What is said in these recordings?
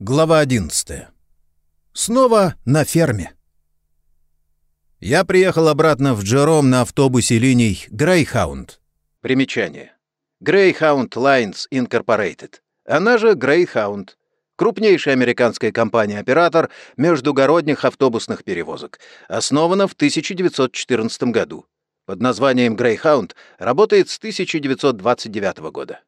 Глава 11. Снова на ферме. Я приехал обратно в Джером на автобусе линий Greyhound. Примечание. Greyhound Lines Incorporated. Она же Greyhound. Крупнейшая американская компания-оператор междугородних автобусных перевозок. Основана в 1914 году. Под названием Greyhound работает с 1929 года.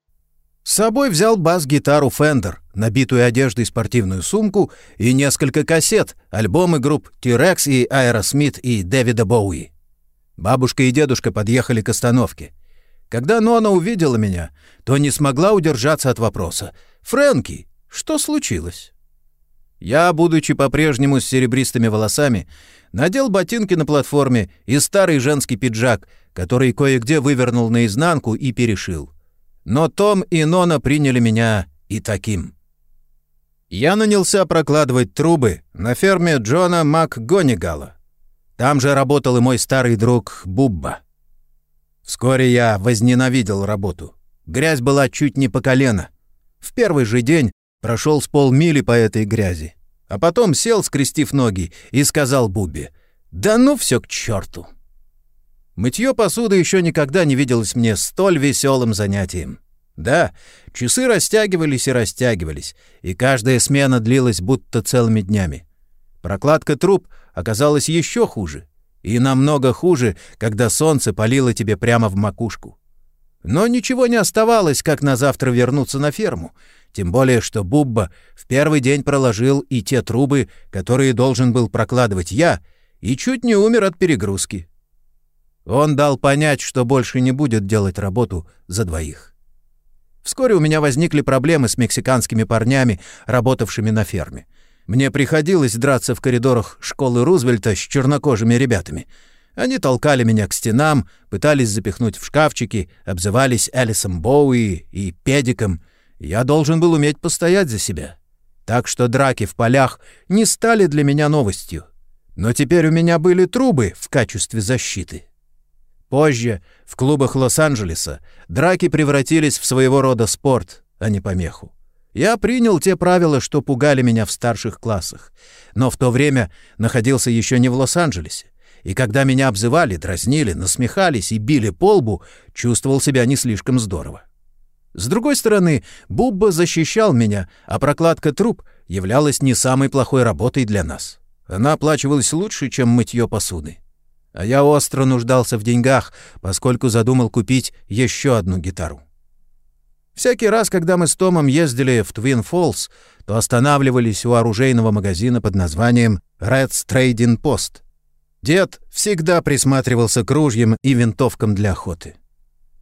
С собой взял бас-гитару Fender, набитую одеждой спортивную сумку и несколько кассет, альбомы групп T-Rex и Aerosmith и Дэвида Боуи. Бабушка и дедушка подъехали к остановке. Когда Нона увидела меня, то не смогла удержаться от вопроса. «Фрэнки, что случилось?» Я, будучи по-прежнему с серебристыми волосами, надел ботинки на платформе и старый женский пиджак, который кое-где вывернул наизнанку и перешил. Но Том и Нона приняли меня и таким. Я нанялся прокладывать трубы на ферме Джона МакГонигала. Там же работал и мой старый друг Бубба. Вскоре я возненавидел работу. Грязь была чуть не по колено. В первый же день прошел с полмили по этой грязи. А потом сел, скрестив ноги, и сказал Бубе, «Да ну все к черту!» Мытье посуды еще никогда не виделось мне столь веселым занятием. Да, часы растягивались и растягивались, и каждая смена длилась будто целыми днями. Прокладка труб оказалась еще хуже, и намного хуже, когда солнце палило тебе прямо в макушку. Но ничего не оставалось, как на завтра вернуться на ферму, тем более что Бубба в первый день проложил и те трубы, которые должен был прокладывать я, и чуть не умер от перегрузки. Он дал понять, что больше не будет делать работу за двоих. Вскоре у меня возникли проблемы с мексиканскими парнями, работавшими на ферме. Мне приходилось драться в коридорах школы Рузвельта с чернокожими ребятами. Они толкали меня к стенам, пытались запихнуть в шкафчики, обзывались Элисом Боуи и Педиком. Я должен был уметь постоять за себя. Так что драки в полях не стали для меня новостью. Но теперь у меня были трубы в качестве защиты. Позже, в клубах Лос-Анджелеса, драки превратились в своего рода спорт, а не помеху. Я принял те правила, что пугали меня в старших классах, но в то время находился еще не в Лос-Анджелесе, и когда меня обзывали, дразнили, насмехались и били по лбу, чувствовал себя не слишком здорово. С другой стороны, Бубба защищал меня, а прокладка труб являлась не самой плохой работой для нас. Она оплачивалась лучше, чем мытье посуды. А я остро нуждался в деньгах, поскольку задумал купить еще одну гитару. Всякий раз, когда мы с Томом ездили в Твин Фоллс, то останавливались у оружейного магазина под названием Red's Trading Post. Дед всегда присматривался к ружьям и винтовкам для охоты.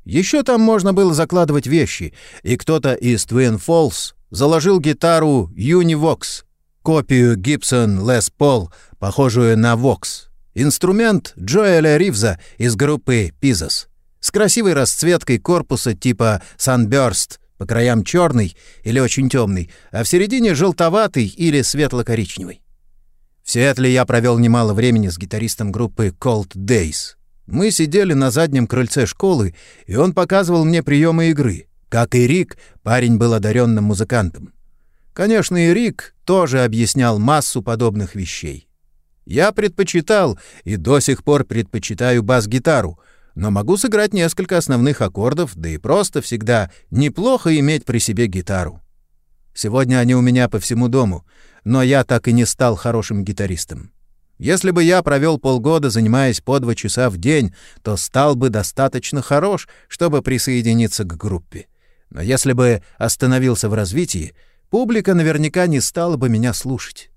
Еще там можно было закладывать вещи, и кто-то из Twin Falls заложил гитару Univox, копию Gibson Les Paul, похожую на Vox. Инструмент Джоэля Ривза из группы Pizos с красивой расцветкой корпуса типа Sunburst, по краям черный или очень темный, а в середине желтоватый или светло-коричневый. В Сиэтле я провел немало времени с гитаристом группы Cold Days. Мы сидели на заднем крыльце школы, и он показывал мне приемы игры. Как и Рик, парень был одаренным музыкантом. Конечно, и Рик тоже объяснял массу подобных вещей. Я предпочитал и до сих пор предпочитаю бас-гитару, но могу сыграть несколько основных аккордов, да и просто всегда неплохо иметь при себе гитару. Сегодня они у меня по всему дому, но я так и не стал хорошим гитаристом. Если бы я провел полгода, занимаясь по два часа в день, то стал бы достаточно хорош, чтобы присоединиться к группе. Но если бы остановился в развитии, публика наверняка не стала бы меня слушать.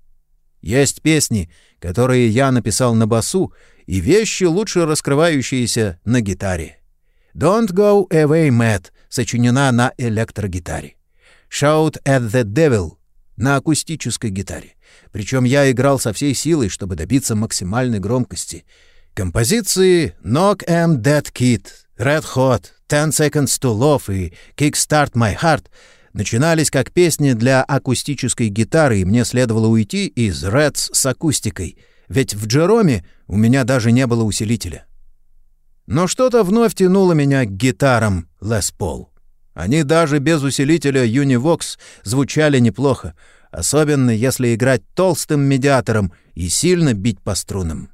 Есть песни, которые я написал на басу, и вещи, лучше раскрывающиеся на гитаре. «Don't Go Away, Matt» сочинена на электрогитаре. «Shout at the Devil» на акустической гитаре. Причем я играл со всей силой, чтобы добиться максимальной громкости. Композиции «Knock Em Dead Kid», «Red Hot», «Ten Seconds to Love» и «Kickstart My Heart» начинались как песни для акустической гитары, и мне следовало уйти из Reds с акустикой, ведь в Джероме у меня даже не было усилителя. Но что-то вновь тянуло меня к гитарам Les Paul. Они даже без усилителя Univox звучали неплохо, особенно если играть толстым медиатором и сильно бить по струнам.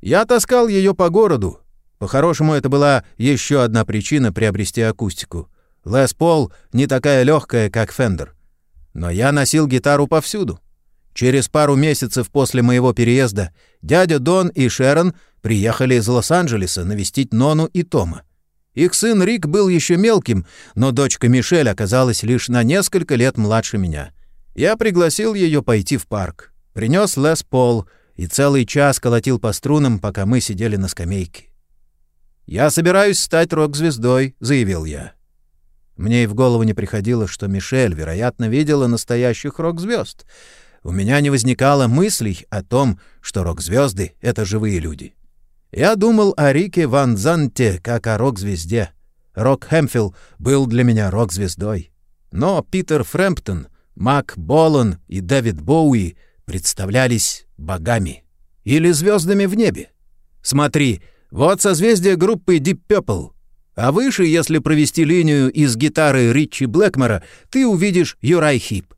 Я таскал ее по городу. По-хорошему, это была еще одна причина приобрести акустику. Лес Пол не такая легкая, как Фендер. Но я носил гитару повсюду. Через пару месяцев после моего переезда дядя Дон и Шерон приехали из Лос-Анджелеса навестить Нону и Тома. Их сын Рик был еще мелким, но дочка Мишель оказалась лишь на несколько лет младше меня. Я пригласил ее пойти в парк. Принес Лес Пол и целый час колотил по струнам, пока мы сидели на скамейке. «Я собираюсь стать рок-звездой», — заявил я. Мне и в голову не приходило, что Мишель, вероятно, видела настоящих рок-звезд. У меня не возникало мыслей о том, что рок-звезды — это живые люди. Я думал о Рике Ван Занте как о рок-звезде. Рок Хэмфилл был для меня рок-звездой. Но Питер Фрэмптон, Мак Болан и Дэвид Боуи представлялись богами или звездами в небе. Смотри, вот созвездие группы Deep Purple. А выше, если провести линию из гитары Ричи Блэкмора, ты увидишь Юрай Хип.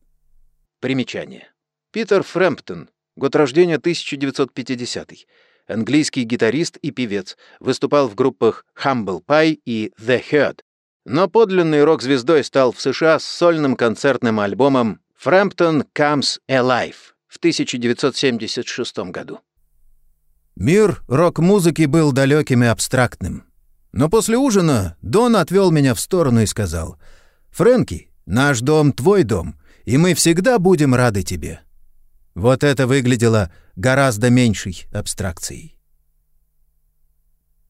Примечание. Питер Фрэмптон. Год рождения 1950 английский гитарист и певец, выступал в группах Humble Pie и The Herd, но подлинной рок-звездой стал в США с сольным концертным альбомом «Frampton Comes Alive» в 1976 году. Мир рок-музыки был далеким и абстрактным. Но после ужина Дон отвел меня в сторону и сказал, «Фрэнки, наш дом — твой дом, и мы всегда будем рады тебе». Вот это выглядело гораздо меньшей абстракцией.